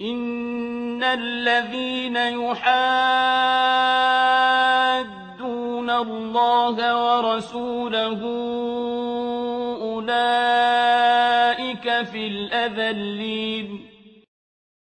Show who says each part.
Speaker 1: إِنَّ الَّذِينَ يُحَادُّونَ اللَّهَ وَرَسُولَهُ أُولَٰئِكَ فِي الْأَذَلِّينَ